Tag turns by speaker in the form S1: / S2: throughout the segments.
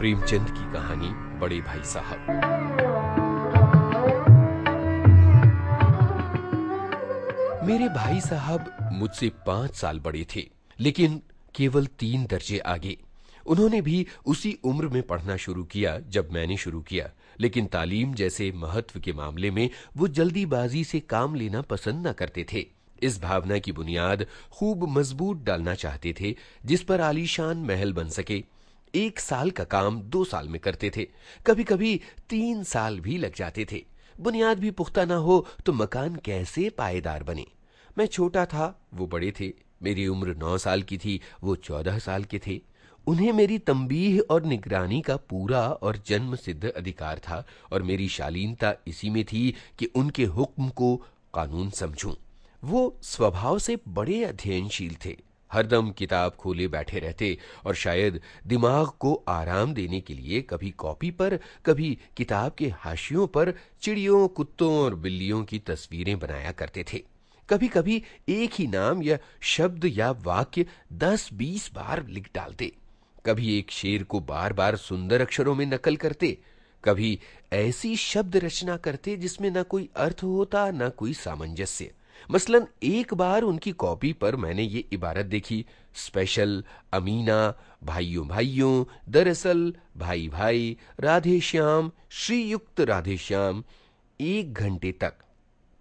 S1: प्रेमचंद की कहानी, बड़े भाई साहब। मेरे भाई साहब मुझसे पाँच साल बड़े थे, लेकिन केवल तीन दर्जे आगे। उन्होंने भी उसी उम्र में पढ़ना शुरू किया जब मैंने शुरू किया, लेकिन तालीम जैसे महत्व के मामले में वो जल्दीबाजी से काम लेना पसंद न करते थे। इस भावना की बुनियाद खूब मज़बूत डालना चाहते थे, जिस पर आलीशान महल बन सके। एक साल का काम दो साल में करते थे। कभी कभी तीन साल भी लग जाते थे। बुनियाद भी पुख्ता ना हो तो मकान कैसे पायेदार बने? मैं छोटा था, वो बड़े थे। मेरी उम्र नौ साल की थी, वो चौदह साल के थे। उन्हें मेरी तंबीह और निगरानी का पूरा और जन्म सिद्ध अधिकार था और मेरी शालीनता इसी में थी कि उनके हुक्म को कानून समझूं। वो स्वभाव से बड़े अध्ययनशील थे। हरदम किताब खोले बैठे रहते और शायद दिमाग को आराम देने के लिए कभी कॉपी पर, कभी किताब के हाशियों पर चिड़ियों, कुत्तों और बिल्लियों की तस्वीरें बनाया करते थे। कभी कभी एक ही नाम या शब्द या वाक्य दस बीस बार लिख डालते। कभी एक शेर को बार बार सुंदर अक्षरों में नकल करते। कभी ऐसी शब्द रचना करते जिसमें ना कोई अर्थ होता, ना कोई सामंजस्य। मसलन, एक बार उनकी कॉपी पर मैंने ये इबारत देखी। स्पेशल, अमीना, भाइयों भाइयों, दरअसल, भाई भाई, राधे श्याम, श्रीयुक्त राधे श्याम, एक घंटे तक।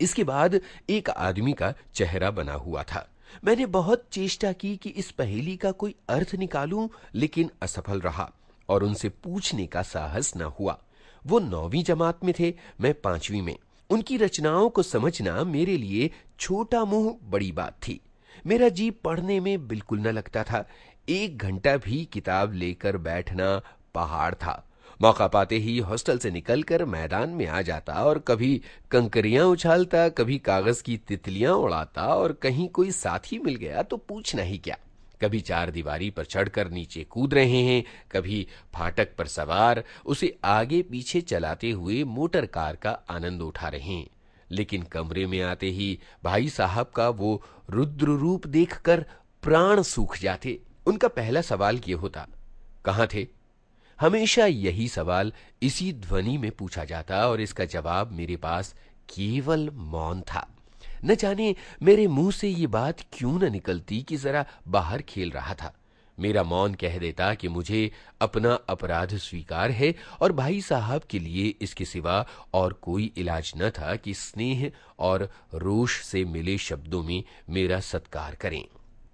S1: इसके बाद एक आदमी का चेहरा बना हुआ था। मैंने बहुत चेष्टा की कि इस पहेली का कोई अर्थ निकालूं, लेकिन असफल रहा और उनसे पूछने का साहस न हुआ। वो नौवीं जमात में थे, मैं पांचवी में। उनकी रचनाओं को समझना मेरे लिए छोटा मुँह बड़ी बात थी। मेरा जी पढ़ने में बिल्कुल न लगता था। एक घंटा भी किताब लेकर बैठना पहाड़ था। मौका पाते ही हॉस्टल से निकलकर मैदान में आ जाता और कभी कंकरियाँ उछालता, कभी कागज़ की तितलियाँ उड़ाता और कहीं कोई साथी मिल गया तो पूछना ही क्या। कभी चार दीवारी पर चढ़कर नीचे कूद रहे हैं, कभी फाटक पर सवार, उसे आगे पीछे चलाते हुए मोटर कार का आनंद उठा रहे हैं। लेकिन कमरे में आते ही भाई साहब का वो रुद्र रूप देखकर प्राण सूख जाते। उनका पहला सवाल ये होता, कहाँ थे? हमेशा यही सवाल इसी ध्वनि में पूछा जाता और इसका जवाब मेरे पास केवल मौन था। न जाने मेरे मुँह से ये बात क्यों न निकलती कि जरा बाहर खेल रहा था। मेरा मौन कह देता कि मुझे अपना अपराध स्वीकार है और भाई साहब के लिए इसके सिवा और कोई इलाज न था कि स्नेह और रोष से मिले शब्दों में मेरा सत्कार करें।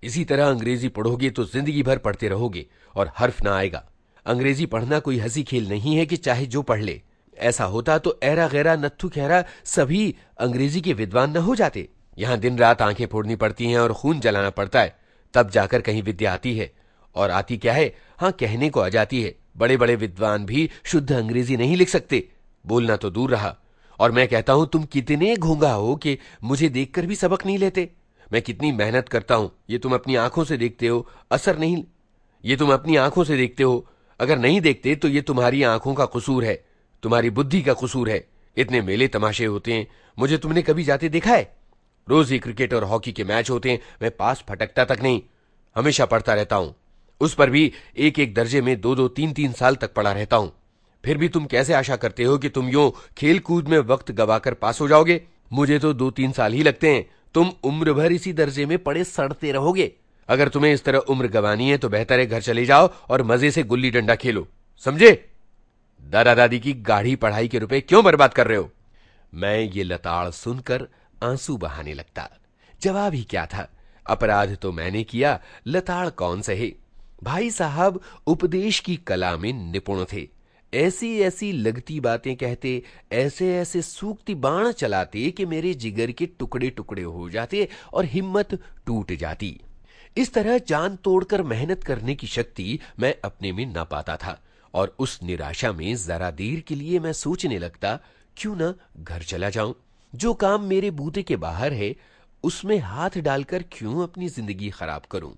S1: इसी तरह अंग्रेज़ी पढ़ोगे तो ज़िंदगी भर पढ़ते रहोगे और हर्फ ना आएगा। अंग्रेज़ी पढ़ना कोई हँसी खेल नहीं है कि चाहे जो पढ़ ले। ऐसा होता तो ऐरा गैरा नत्थु खैरा सभी अंग्रेज़ी के विद्वान न हो जाते। यहाँ दिन रात आँखें फोड़नी पड़ती हैं और खून जलाना पड़ता है। तब जाकर कहीं विद्या आती है। और आती क्या है? हाँ कहने को आ जाती है। बड़े बड़े विद्वान भी शुद्ध अंग्रेज़ी नहीं लिख सकते। बोलना तो दूर रहा। और मैं कहता हूँ, तुम कितने घूँगा हो कि मुझे देखकर भी सबक नहीं लेते। मैं कितनी मेहनत करता हूँ। ये तुम अपनी आँखों से देखते हो। असर नहीं ये तुम अपनी आँखों से देखते हो। अगर नहीं देखते तो ये तुम्हारी आँखों का कसूर है। तुम्हारी बुद्धि का कसूर है। इतने मेले तमाशे होते हैं। मुझे तुमने कभी जाते देखा है? रोज ही क्रिकेट और हॉकी के मैच होते हैं। मैं पास फटकता तक नहीं। हमेशा पढ़ता रहता हूँ। उस पर भी एक एक दर्जे में दो दो तीन तीन साल तक पड़ा रहता हूँ। फिर भी तुम कैसे आशा करते हो कि तुम यो खेल कूद में वक्त गवाकर पास हो जाओगे? मुझे तो दो तीन साल ही लगते हैं। तुम उम्र भर इसी दर्जे में पड़े सड़ते रहोगे। अगर तुम्हें इस तरह उम्र गवानी है तो बेहतर है घर चले जाओ और मज़े से गुल्ली डंडा खेलो। समझे? दादा दादी की गाढ़ी पढ़ाई के रुपए क्यों बर्बाद कर रहे हो? मैं ये लताड़ सुनकर आँसू बहाने लगता। जवाब ही क्या था? अपराध तो मैंने किया। लताड़ कौन सहे? भाई साहब उपदेश की कला में निपुण थे। ऐसी ऐसी लगती बातें कहते, ऐसे ऐसे सूक्ति बाण चलाते कि मेरे जिगर के टुकड़े टुकड़े हो जाते और हिम्मत टूट जाती। इस तरह जान तोड़कर मेहनत करने की शक्ति मैं अपने में ना पाता था और उस निराशा में जरा देर के लिए मैं सोचने लगता, क्यों ना घर चला जाऊँ? जो काम मेरे बूते के बाहर है, उसमें हाथ डालकर क्यों अपनी ज़िंदगी खराब करूँ?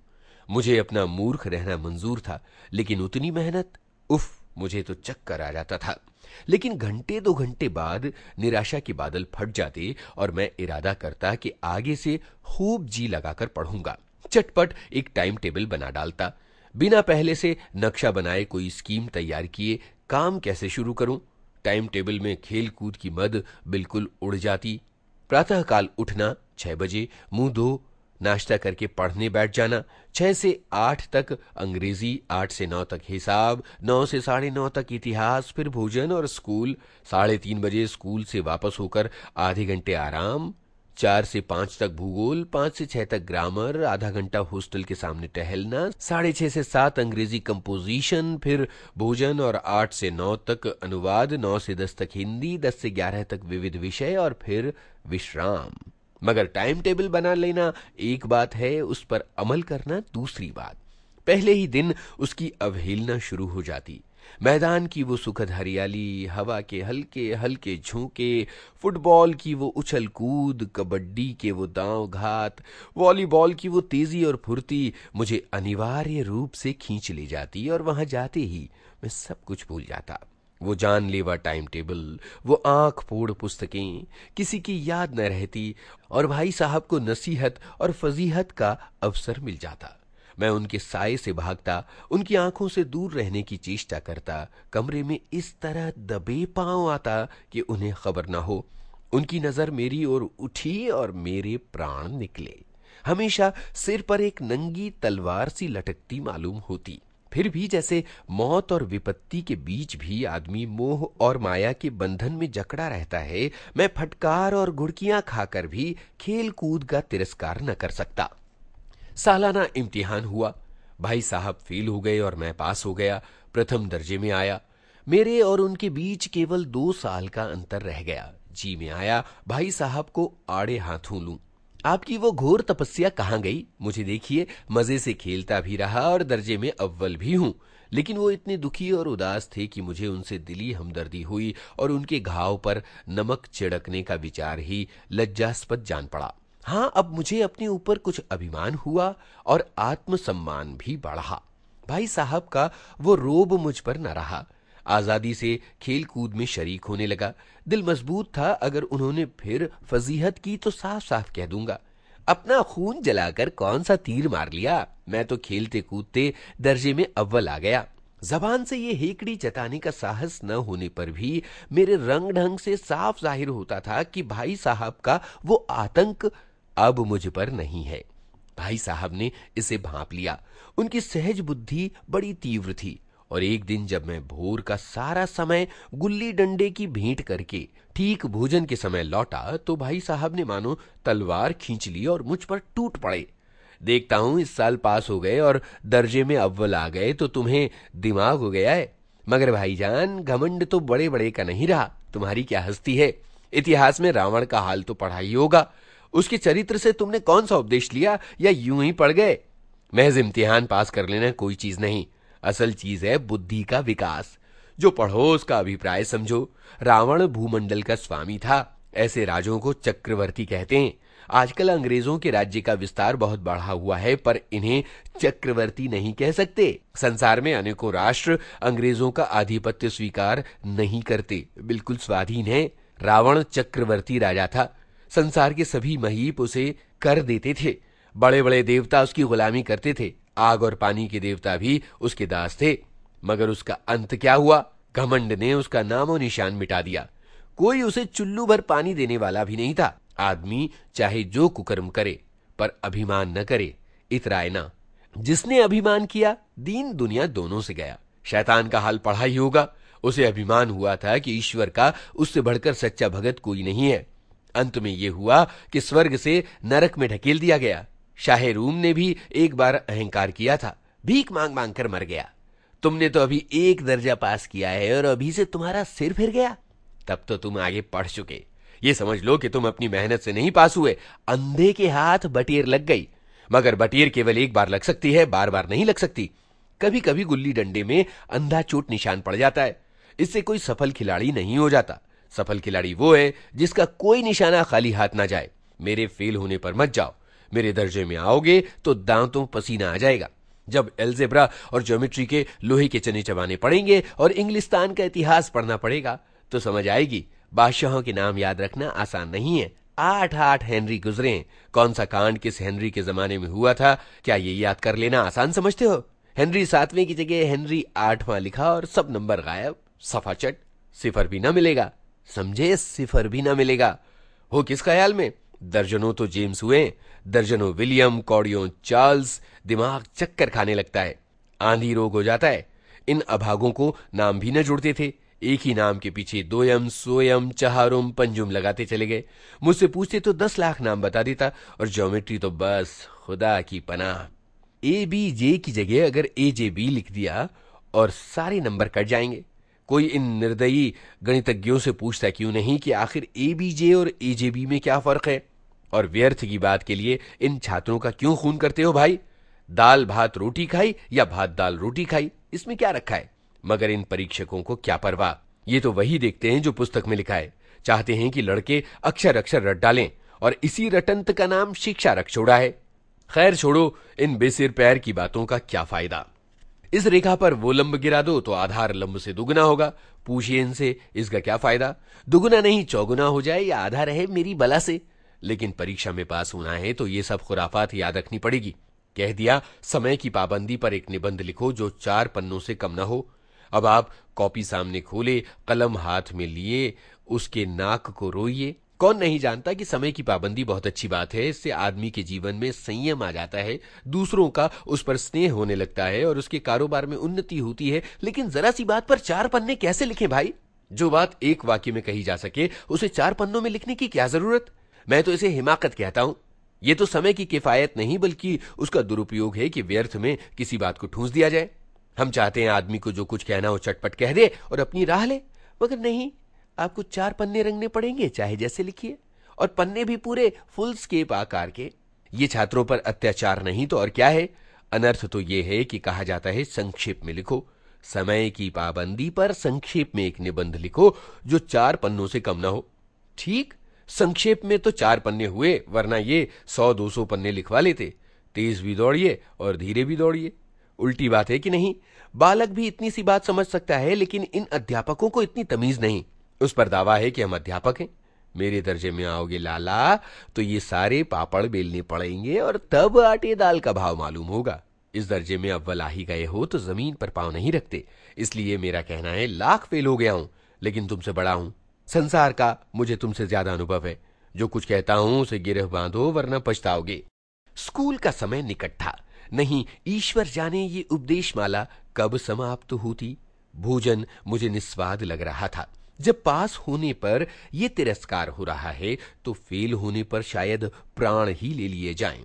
S1: मुझे अपना मूर्ख रहना मंजूर था, लेकिन उतनी मेहनत, उफ, मुझे तो चक्कर आ जाता था। लेकिन घंटे दो घंटे बाद निराशा के बादल फट जाते और मैं इरादा करता कि आगे से खूब जी लगाकर पढ़ूँगा। चटपट एक टाइम टेबल बना डालता। बिना पहले से नक्शा बनाए कोई स्कीम तैयार किए काम कैसे शुरू करूँ? टाइम टेबल में खेल कूद की मद बिल्कुल उड़ जाती। प्रातःकाल उठना, छह बजे, मुँह धो नाश्ता करके पढ़ने बैठ जाना। छह से आठ तक अंग्रेज़ी, आठ से नौ तक हिसाब, नौ से साढ़े नौ तक इतिहास, फिर भोजन और स्कूल। साढ़े तीन बजे स्कूल से वापस होकर आधे घंटे आराम, चार से पाँच तक भूगोल, पाँच से छह तक ग्रामर, आधा घंटा हॉस्टल के सामने टहलना, साढ़े छह से सात अंग्रेज़ी कंपोजिशन, फिर भोजन और आठ से नौ तक अनुवाद, नौ से दस तक हिंदी, दस से ग्यारह तक विविध विषय और फिर विश्राम। मगर टाइम टेबल बना लेना, एक बात है, उस पर अमल करना दूसरी बात। पहले ही दिन उसकी अवहेलना शुरू हो जाती। मैदान की वो सुखद हरियाली, हवा के हल्के हल्के झोंके, फुटबॉल की वो उछल कूद, कबड्डी के वो दांव घात, वॉलीबॉल की वो तेज़ी और फुर्ती मुझे अनिवार्य रूप से खींच ले जाती और वहाँ जाते ही मैं सब कुछ भूल जाता। वो जानलेवा टाइम टेबल वो आँख फोड़ पुस्तकें, किसी की याद न रहती और भाई साहब को नसीहत और फजीहत का अवसर मिल जाता। मैं उनके साय से भागता, उनकी आँखों से दूर रहने की चेष्टा करता, कमरे में इस तरह दबे पाँव आता कि उन्हें खबर ना हो। उनकी नज़र मेरी ओर उठी और मेरे प्राण निकले। हमेशा सिर पर एक नंगी तलवार सी लटकती मालूम होती। फिर भी जैसे मौत और विपत्ति के बीच भी आदमी मोह और माया के बंधन में जकड़ा रहता है, मैं फटकार और घुड़कियाँ खाकर भी खेल कूद का तिरस्कार न कर सकता। सालाना इम्तिहान हुआ। भाई साहब फेल हो गए और मैं पास हो गया। प्रथम दर्जे में आया। मेरे और उनके बीच केवल दो साल का अंतर रह गया। जी में आया। भाई साहब को आड़े हाथों लूँ। आपकी वो घोर तपस्या कहाँ गई? मुझे देखिए, मज़े से खेलता भी रहा और दर्जे में अव्वल भी हूँ। लेकिन वो इतने दुखी और उदास थे कि मुझे उनसे दिली हमदर्दी हुई और उनके घाव पर नमक छिड़कने का विचार ही लज्जास्पद जान पड़ा। हाँ अब मुझे अपने ऊपर कुछ अभिमान हुआ और आत्मसम्मान भी बढ़ा। भाई साहब का वो रोब मुझ पर न रहा। आज़ादी से खेल कूद में शरीक होने लगा। दिल मज़बूत था, अगर उन्होंने फिर फजीहत की तो साफ़ साफ़ कह दूँगा। अपना खून जलाकर कौन सा तीर मार लिया? मैं तो खेलते कूदते दर्जे में अव्वल आ गया। जबान से ये हेकड़ी जताने का साहस न होने पर भी मेरे रंग ढंग से साफ़ ज़ाहिर होता था कि भाई साहब का वो आतंक अब मुझ पर नहीं है। भाई साहब ने इसे भांप लिया। उनकी सहज बुद्धि बड़ी तीव्र थी। और एक दिन जब मैं भोर का सारा समय गुल्ली डंडे की भेंट करके ठीक भोजन के समय लौटा तो भाई साहब ने मानो तलवार खींच ली और मुझ पर टूट पड़े। देखता हूँ इस साल पास हो गए और दर्जे में अव्वल आ गए तो तुम्हें दिमाग हो गया है। मगर भाईजान, घमंड तो बड़े बड़े का नहीं रहा। तुम्हारी क्या हस्ती है? इतिहास में रावण का हाल तो पढ़ा ही होगा। उसके चरित्र से तुमने कौन सा उपदेश लिया या यूँ ही पढ़ गए? महज इम्तिहान पास कर लेना कोई चीज़ नहीं। असल चीज़ है बुद्धि का विकास। जो पढ़ो, उसका अभिप्राय समझो। रावण भूमंडल का स्वामी था। ऐसे राजों को चक्रवर्ती कहते हैं। आजकल अंग्रेज़ों के राज्य का विस्तार बहुत बढ़ा हुआ है, पर इन्हें चक्रवर्ती नहीं कह सकते। संसार में अनेकों राष्ट्र अंग्रेज़ों का आधिपत्य स्वीकार नहीं करते। बिल्कुल स्वाधीन है। रावण चक्रवर्ती राजा था। संसार के सभी महीप उसे कर देते थे। बड़े बड़े देवता उसकी गुलामी करते थे। आग और पानी के देवता भी उसके दास थे। मगर उसका अंत क्या हुआ? घमंड ने उसका नामो निशान मिटा दिया। कोई उसे चुल्लू भर पानी देने वाला भी नहीं था। आदमी चाहे जो कुकर्म करे, पर अभिमान न करे, इतराए ना। जिसने अभिमान किया, दीन दुनिया दोनों से गया। शैतान का हाल पढ़ा ही होगा। उसे अभिमान हुआ था कि ईश्वर का उससे बढ़कर सच्चा भगत कोई नहीं है। अंत में यह हुआ कि स्वर्ग से नरक में ढकेल दिया गया। शाह रूम ने भी एक बार अहंकार किया था, भीख मांग मांग कर मर गया। तुमने तो अभी एक दर्जा पास किया है और अभी से तुम्हारा सिर फिर गया। तब तो तुम आगे पढ़ चुके। ये समझ लो कि तुम अपनी मेहनत से नहीं पास हुए। अंधे के हाथ बटेर लग गई। मगर बटेर केवल एक बार लग सकती है बार बार नहीं लग सकती। कभी कभी गुल्ली डंडे में अंधा चोट निशान पड़ जाता है। इससे कोई सफल खिलाड़ी नहीं हो जाता। सफल खिलाड़ी वो है जिसका कोई निशाना खाली हाथ ना जाए। मेरे फेल होने पर मत जाओ। मेरे दर्जे में आओगे तो दांतों पसीना आ जाएगा। जब एल्जेब्रा और ज्योमेट्री के लोहे के चने चबाने पड़ेंगे और इंग्लिस्तान का इतिहास पढ़ना पड़ेगा तो समझ आएगी, बादशाहों के नाम याद रखना आसान नहीं है। आठ आठ हेनरी गुजरे। कौन सा कांड किस हेनरी के जमाने में हुआ था? क्या ये याद कर लेना आसान समझते हो? हेनरी सातवें की जगह हेनरी आठवां लिखा और सब नंबर गायब। सफ़ा चट सिफर भी ना मिलेगा। समझे, सिफर भी ना मिलेगा। हो किस ख्याल में? दर्जनों तो जेम्स हुए, दर्जनों विलियम, कौड़ियों, चार्ल्स, दिमाग चक्कर खाने लगता है। आंधी रोग हो जाता है। इन अभागों को नाम भी न जुड़ते थे। एक ही नाम के पीछे दोयम, सोयम चहारुम पंजुम लगाते चले गए। मुझसे पूछते तो दस लाख नाम बता देता, और ज्योमेट्री तो बस खुदा की पनाह। ए बी जे की जगह अगर ए जे बी लिख दिया, और सारे नंबर कट जाएँगे। कोई इन निर्दयी गणितज्ञों से पूछता क्यों नहीं कि आखिर ए बी जे और ए जे बी में क्या फ़र्क है? और व्यर्थ की बात के लिए, इन छात्रों का क्यों खून करते हो भाई? दाल, भात, रोटी खाई या भात, दाल, रोटी खाई? इसमें क्या रखा है? मगर इन परीक्षकों को क्या परवाह? ये तो वही देखते हैं जो पुस्तक में लिखा है। चाहते हैं कि लड़के अक्षर अक्षर रट डालें और इसी रटंत का नाम शिक्षा रख छोड़ा है। खैर छोड़ो, इन बेसिर पैर की बातों का क्या फ़ायदा? इस रेखा पर वो लंब गिरा दो तो आधार लंब से दुगुना होगा। पूछिए इनसे, इसका क्या फ़ायदा? दुगुना नहीं, चौगुना हो जाए या आधा रहे मेरी बला से। लेकिन परीक्षा में पास होना है तो ये सब खुराफात याद रखनी पड़ेगी। कह दिया, समय की पाबंदी पर एक निबंध लिखो जो चार पन्नों से कम ना हो। अब आप कॉपी सामने खोले, कलम हाथ में लिए, उसके नाक को रोइए। कौन नहीं जानता कि समय की पाबंदी बहुत अच्छी बात है, इससे आदमी के जीवन में संयम आ जाता है, दूसरों का उस पर स्नेह होने लगता है और उसके कारोबार में उन्नति होती है। लेकिन जरा सी बात पर चार पन्ने कैसे लिखे भाई? जो बात एक वाक्य में कही जा सके, उसे चार पन्नों में लिखने की क्या ज़रूरत? मैं तो इसे हिमाकत कहता हूँ। यह तो समय की किफायत नहीं, बल्कि उसका दुरुपयोग है कि व्यर्थ में किसी बात को ठूंस दिया जाए। हम चाहते हैं आदमी को जो कुछ कहना हो चटपट कह दे और अपनी राह ले। मगर नहीं आपको चार पन्ने रंगने पड़ेंगे, चाहे जैसे लिखिए। और पन्ने भी पूरे फुल स्केप आकार के। ये छात्रों पर अत्याचार नहीं तो और क्या है? अनर्थ तो ये है कि कहा जाता है, संक्षेप में लिखो। समय की पाबंदी पर संक्षेप में एक निबंध लिखो, जो चार पन्नों से कम ना हो। ठीक? संक्षेप में तो चार पन्ने हुए, वरना ये सौ, दो सौ पन्ने लिखवा लेते। तेज भी दौड़िए और धीरे भी दौड़िए। उल्टी बात है कि नहीं? बालक भी इतनी सी बात समझ सकता है, लेकिन इन अध्यापकों को इतनी तमीज नहीं। उस पर दावा है कि हम अध्यापक हैं। मेरे दर्जे में आओगे लाला तो ये सारे पापड़ बेलने पड़ेंगे और तब आटे दाल का भाव मालूम होगा। इस दर्जे में अव्वल आ ही गए हो तो ज़मीन पर पाँव नहीं रखते। इसलिए मेरा कहना है, लाख फेल हो गया हूँ, लेकिन तुमसे बड़ा हूँ। संसार का मुझे तुमसे ज़्यादा अनुभव है। जो कुछ कहता हूँ, उसे गिरह बांधो, वरना पछताओगे। स्कूल का समय निकट था। नहीं, ईश्वर जाने ये उपदेश माला कब समाप्त होती? भोजन मुझे निस्वाद लग रहा था। जब पास होने पर यह तिरस्कार हो रहा है तो फेल होने पर शायद प्राण ही ले लिए जाएँ।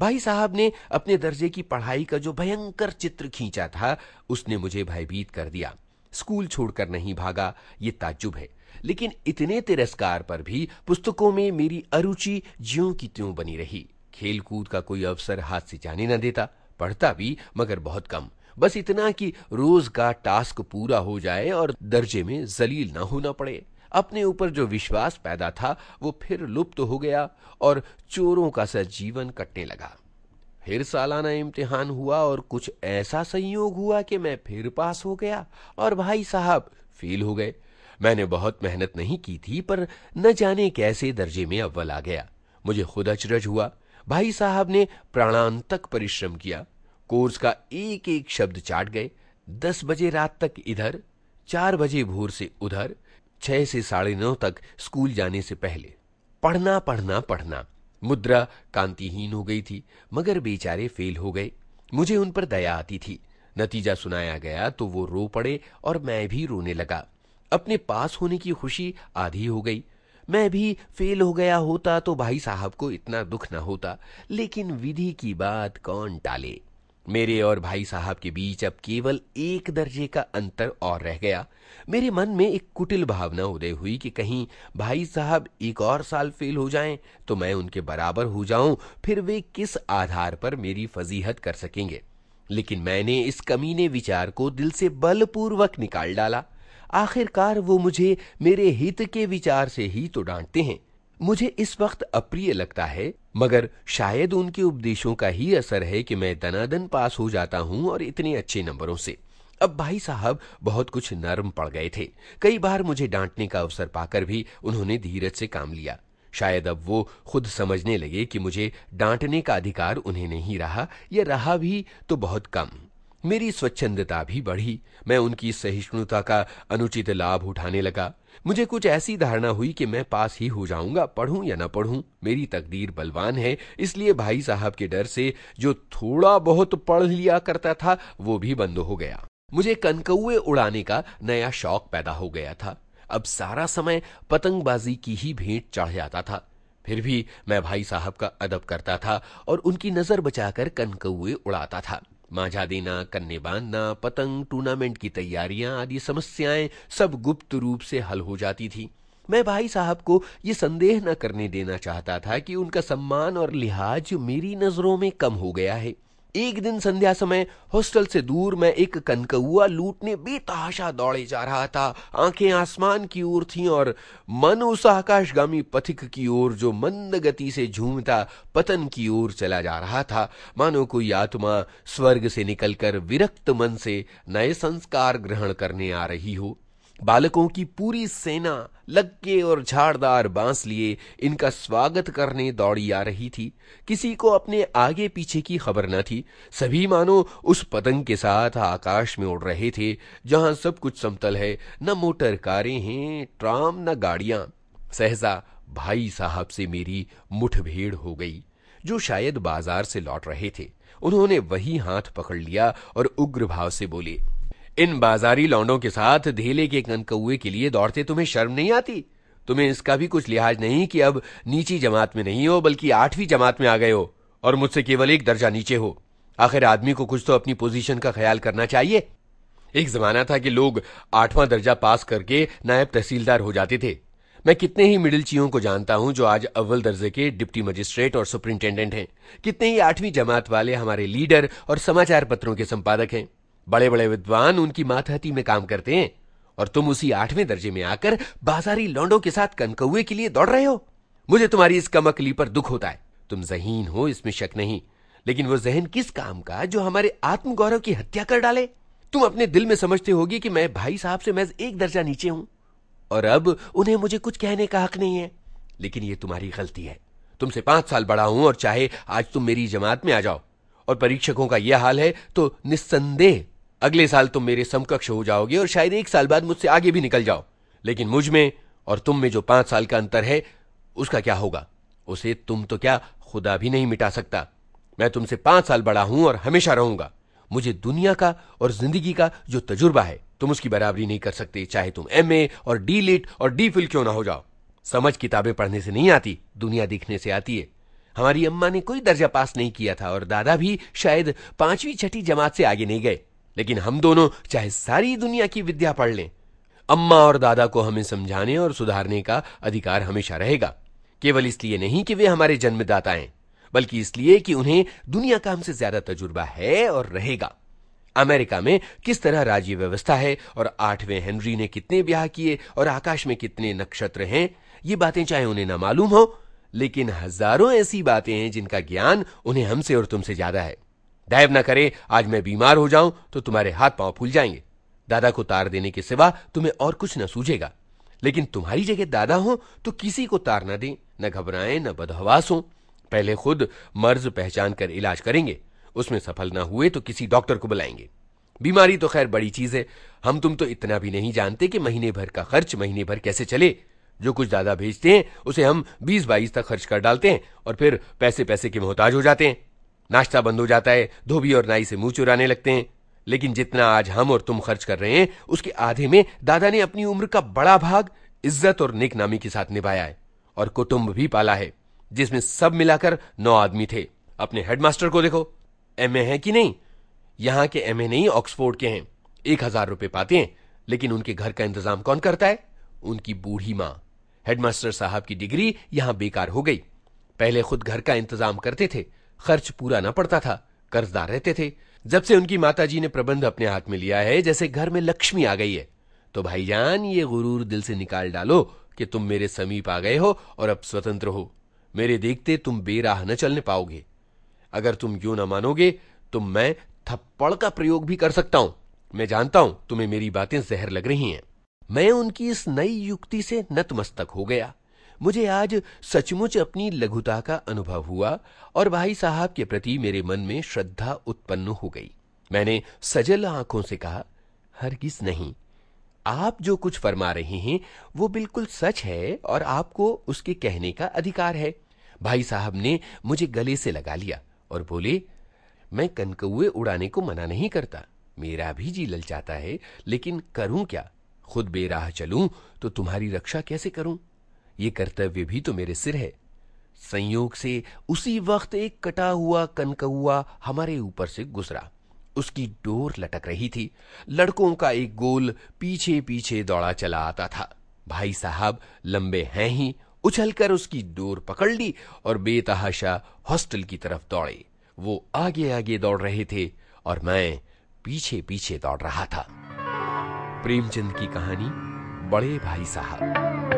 S1: भाई साहब ने अपने दर्जे की पढ़ाई का जो भयंकर चित्र खींचा था, उसने मुझे भयभीत कर दिया। स्कूल छोड़कर नहीं भागा, ये ताज्जुब है। लेकिन इतने तिरस्कार पर भी पुस्तकों में मेरी अरुचि ज्यों की त्यों बनी रही। खेलकूद का कोई अवसर हाथ से जाने न देता, पढ़ता भी मगर बहुत कम। बस इतना कि रोज का टास्क पूरा हो जाए और दर्जे में जलील ना होना पड़े। अपने ऊपर जो विश्वास पैदा था, वो फिर लुप्त हो गया और चोरों का सा जीवन कटने लगा। फिर सालाना इम्तिहान हुआ और कुछ ऐसा संयोग हुआ कि मैं फिर पास हो गया और भाई साहब फेल हो गए। मैंने बहुत मेहनत नहीं की थी, पर न जाने कैसे दर्जे में अव्वल आ गया। मुझे खुद अचरज हुआ। भाई साहब ने प्राणांतक परिश्रम किया। कोर्स का एक एक शब्द चाट गए। दस बजे रात तक इधर, चार बजे भोर से उधर, छह से साढ़े नौ तक स्कूल जाने से पहले। पढ़ना पढ़ना पढ़ना। मुद्रा कांतिहीन हो गई थी, मगर बेचारे फेल हो गए। मुझे उन पर दया आती थी। नतीजा सुनाया गया तो वो रो पड़े और मैं भी रोने लगा। अपने पास होने की खुशी आधी हो गई। मैं भी फेल हो गया होता तो भाई साहब को इतना दुख न होता, लेकिन विधि की बात कौन टाले? मेरे और भाई साहब के बीच अब केवल एक दर्जे का अंतर और रह गया। मेरे मन में एक कुटिल भावना उदय हुई कि कहीं भाई साहब एक और साल फेल हो जाएँ तो मैं उनके बराबर हो जाऊँ, फिर वे किस आधार पर मेरी फजीहत कर सकेंगे? लेकिन मैंने इस कमीने विचार को दिल से बलपूर्वक निकाल डाला। आखिरकार वो मुझे मेरे हित के विचार से ही तो डांटते हैं। मुझे इस वक्त अप्रिय लगता है, मगर शायद उनके उपदेशों का ही असर है कि मैं दनादन पास हो जाता हूँ और इतने अच्छे नंबरों से। अब भाई साहब, बहुत कुछ नरम पड़ गए थे। कई बार मुझे डांटने का अवसर पाकर भी उन्होंने धीरज से काम लिया। शायद अब वो खुद समझने लगे कि मुझे डांटने का अधिकार उन्हें नहीं रहा, या रहा भी तो बहुत कम। मेरी स्वच्छंदता भी बढ़ी। मैं उनकी सहिष्णुता का अनुचित लाभ उठाने लगा। मुझे कुछ ऐसी धारणा हुई कि मैं पास ही हो जाऊँगा, पढ़ूं या ना पढ़ूं। मेरी तकदीर बलवान है, इसलिए भाई साहब के डर से जो थोड़ा बहुत पढ़ लिया करता था, वो भी बंद हो गया। मुझे कनकौए उड़ाने का नया शौक पैदा हो गया था। अब सारा समय पतंगबाजी की ही भेंट चढ़ जाता था। फिर भी मैं भाई साहब का अदब करता था और उनकी नज़र बचाकर कनकौए उड़ाता था। मांझा देना कन्ने बांधना पतंग टूर्नामेंट की तैयारियाँ आदि समस्याएँ सब गुप्त रूप से हल हो जाती थी। मैं भाई साहब को यह संदेह न करने देना चाहता था कि उनका सम्मान और लिहाज मेरी नज़रों में कम हो गया है। एक दिन संध्या समय हॉस्टल से दूर मैं एक कनकौआ लूटने बेतहाशा दौड़े जा रहा था। आँखें आसमान की ओर थीं और मन उस आकाशगामी पथिक की ओर जो मंद गति से झूमता पतन की ओर चला जा रहा था। मानो कोई आत्मा स्वर्ग से निकलकर विरक्त मन से नए संस्कार ग्रहण करने आ रही हो। बालकों की पूरी सेना, लग्गे और झाड़दार बाँस लिए इनका स्वागत करने दौड़ी आ रही थी। किसी को अपने आगे पीछे की खबर न थी। सभी मानो उस पतंग के साथ आकाश में उड़ रहे थे, जहाँ सब कुछ समतल है। न मोटर कारें हैं, ट्राम, न गाड़ियाँ। सहसा भाई साहब से मेरी मुठभेड़ हो गई, जो शायद बाज़ार से लौट रहे थे। उन्होंने वही हाथ पकड़ लिया और उग्र भाव से बोले इन बाजारी लौंडों के साथ धेले के कनकौए के लिए दौड़ते तुम्हें शर्म नहीं आती? तुम्हें इसका भी कुछ लिहाज नहीं कि अब नीची जमात में नहीं हो, बल्कि आठवीं जमात में आ गए हो और मुझसे केवल एक दर्जा नीचे हो। आखिर आदमी को कुछ तो अपनी पोजीशन का ख्याल करना चाहिए। एक जमाना था कि लोग आठवां दर्जा पास करके नायब तहसीलदार हो जाते थे। मैं कितने ही मिडिल चियों को जानता हूँ जो आज अव्वल दर्जे के डिप्टी मजिस्ट्रेट और सुप्रिंटेंडेंट हैं। कितने ही आठवीं जमात वाले हमारे लीडर और समाचार पत्रों के संपादक हैं। बड़े बड़े विद्वान उनकी मातहती में काम करते हैं और तुम उसी आठवें दर्जे में आकर बाजारी लौंडों के साथ कनकौए के लिए दौड़ रहे हो। मुझे तुम्हारी इस कमकली पर दुख होता है। तुम जहीन हो, इसमें शक नहीं। लेकिन वो जहन किस काम का जो हमारे आत्मगौरव की हत्या कर डाले? तुम अपने दिल में समझते होगी कि मैं भाई साहब से मैं एक दर्जा नीचे हूँ। और अब उन्हें मुझे कुछ कहने का हक नहीं है। लेकिन ये तुम्हारी गलती है। तुमसे पाँच साल बड़ा हूँ और चाहे आज तुम मेरी जमात में आ जाओ। और परीक्षकों का यह हाल है तो निस्संदेह अगले साल तुम मेरे समकक्ष हो जाओगे और शायद एक साल बाद मुझसे आगे भी निकल जाओ। लेकिन मुझमें और तुम में जो पाँच साल का अंतर है, उसका क्या होगा? उसे तुम तो क्या खुदा भी नहीं मिटा सकता। मैं तुमसे पाँच साल बड़ा हूँ और हमेशा रहूँगा। मुझे दुनिया का और ज़िंदगी का जो तजुर्बा है, तुम उसकी बराबरी नहीं कर सकते। चाहे तुम एम ए और डी लिट और डी फिल क्यों ना हो जाओ। समझ किताबें पढ़ने से नहीं आती, दुनिया दिखने से आती है। हमारी अम्मा ने कोई दर्जा पास नहीं किया था और दादा भी शायद पांचवी छठी जमात से आगे नहीं गए। लेकिन हम दोनों चाहे सारी दुनिया की विद्या पढ़ लें। अम्मा और दादा को हमें समझाने और सुधारने का अधिकार हमेशा रहेगा। केवल इसलिए नहीं कि वे हमारे जन्मदाता हैं, बल्कि इसलिए कि उन्हें दुनिया का हमसे ज़्यादा तजुर्बा है और रहेगा। अमेरिका में किस तरह राज्य व्यवस्था है और आठवें हेनरी ने कितने ब्याह किए और आकाश में कितने नक्षत्र हैं, ये बातें चाहे उन्हें ना मालूम हो, लेकिन हज़ारों ऐसी बातें हैं जिनका ज्ञान उन्हें हमसे और तुमसे ज़्यादा है। दैव न करे, आज मैं बीमार हो जाऊँ तो तुम्हारे हाथ पाँव फूल जाएँगे। दादा को तार देने के सिवा तुम्हें और कुछ न सूझेगा। लेकिन तुम्हारी जगह दादा हो तो किसी को तार न दें, न घबराएँ, न बदहवास हो। पहले खुद मर्ज पहचान कर इलाज करेंगे। उसमें सफल ना हुए तो किसी डॉक्टर को बुलाएँगे। बीमारी तो खैर बड़ी चीज़ है। हम तुम तो इतना भी नहीं जानते कि महीने भर का खर्च महीने भर कैसे चले। जो कुछ दादा भेजते हैं, उसे हम बीस बाईस तक खर्च कर डालते हैं और फिर पैसे पैसे के मोहताज हो जाते हैं। नाश्ता बंद हो जाता है, धोबी और नाई से मुँह चुराने लगते हैं। लेकिन जितना आज हम और तुम खर्च कर रहे हैं, उसके आधे में दादा ने अपनी उम्र का बड़ा भाग इज़्ज़त और नेक नामी के साथ निभाया है और कुटुंब भी पाला है, जिसमें सब मिलाकर नौ आदमी थे। अपने हेडमास्टर को देखो, एमए है कि नहीं? यहाँ के एमए नहीं, ऑक्सफोर्ड के हैं। एक हज़ार रुपए पाते हैं, लेकिन उनके घर का इंतज़ाम कौन करता है? उनकी बूढ़ी माँ। हेडमास्टर साहब की डिग्री यहाँ बेकार हो गई। पहले खुद घर का इंतज़ाम करते थे खर्च पूरा न पड़ता था। कर्जदार रहते थे। जब से उनकी माताजी ने प्रबंध अपने हाथ में लिया है, जैसे घर में लक्ष्मी आ गई है। तो भाईजान, ये गुरूर दिल से निकाल डालो कि तुम मेरे समीप आ गए हो और अब स्वतंत्र हो। मेरे देखते तुम बेराह न चलने पाओगे। अगर तुम यूँ न मानोगे तो मैं थप्पड़ का प्रयोग भी कर सकता हूँ। मैं जानता हूँ तुम्हें मेरी बातें जहर लग रही हैं। मैं उनकी इस नई युक्ति से नतमस्तक हो गया। मुझे आज सचमुच अपनी लघुता का अनुभव हुआ और भाई साहब के प्रति मेरे मन में श्रद्धा उत्पन्न हो गई। मैंने सजल आँखों से कहा, हरगिज नहीं। आप जो कुछ फरमा रहे हैं, वो बिल्कुल सच है और आपको उसके कहने का अधिकार है। भाई साहब ने मुझे गले से लगा लिया और बोले, मैं कनकौए उड़ाने को मना नहीं करता। मेरा भी जी लल जाता है, लेकिन करूँ क्या? खुद बेराह चलूँ तो तुम्हारी रक्षा कैसे करूँ? ये कर्तव्य भी तो मेरे सिर है। संयोग से उसी वक्त एक कटा हुआ कनकौआ हमारे ऊपर से गुजरा। उसकी डोर लटक रही थी। लड़कों का एक गोल पीछे पीछे दौड़ा चला आता था। भाई साहब लंबे हैं ही, उछलकर उसकी डोर पकड़ ली और बेतहाशा हॉस्टल की तरफ़ दौड़े। वो आगे आगे दौड़ रहे थे और मैं पीछे पीछे दौड़ रहा था। प्रेमचंद की कहानी, बड़े भाई साहब।